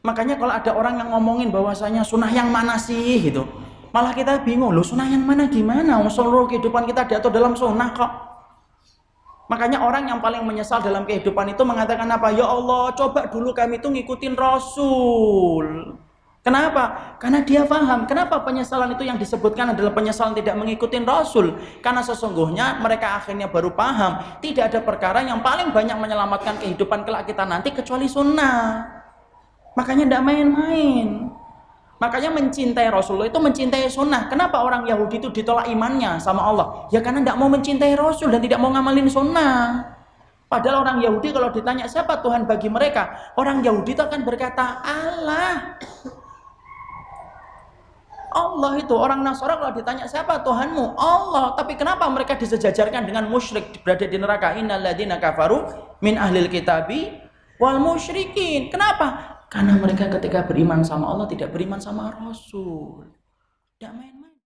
Makanya kalau ada orang yang ngomongin bahwasanya sunnah yang mana sih gitu. Malah kita bingung, loh sunnah yang mana gimana? Seluruh kehidupan kita diatur dalam sunnah kok. Makanya orang yang paling menyesal dalam kehidupan itu mengatakan apa? Ya Allah, coba dulu kami itu ngikutin Rasul. Kenapa? Karena dia paham. Kenapa penyesalan itu yang disebutkan adalah penyesalan tidak mengikuti Rasul? Karena sesungguhnya mereka akhirnya baru paham. Tidak ada perkara yang paling banyak menyelamatkan kehidupan kelak kita nanti kecuali sunnah. Makanya tidak main-main. Makanya mencintai Rasulullah itu mencintai sunnah. Kenapa orang Yahudi itu ditolak imannya sama Allah? Ya karena tidak mau mencintai Rasul dan tidak mau ngamalin sunnah. Padahal orang Yahudi kalau ditanya siapa Tuhan bagi mereka, orang Yahudi itu akan berkata Allah. Allah itu orang Nasara kalau ditanya siapa Tuhanmu? Allah. Tapi kenapa mereka disejajarkan dengan musyrik berada di neraka? Innalladzina kafaru min ahlil kitabi wal musyrikin. Kenapa? Karena mereka ketika beriman sama Allah tidak beriman sama Rasul. Tidak main-main.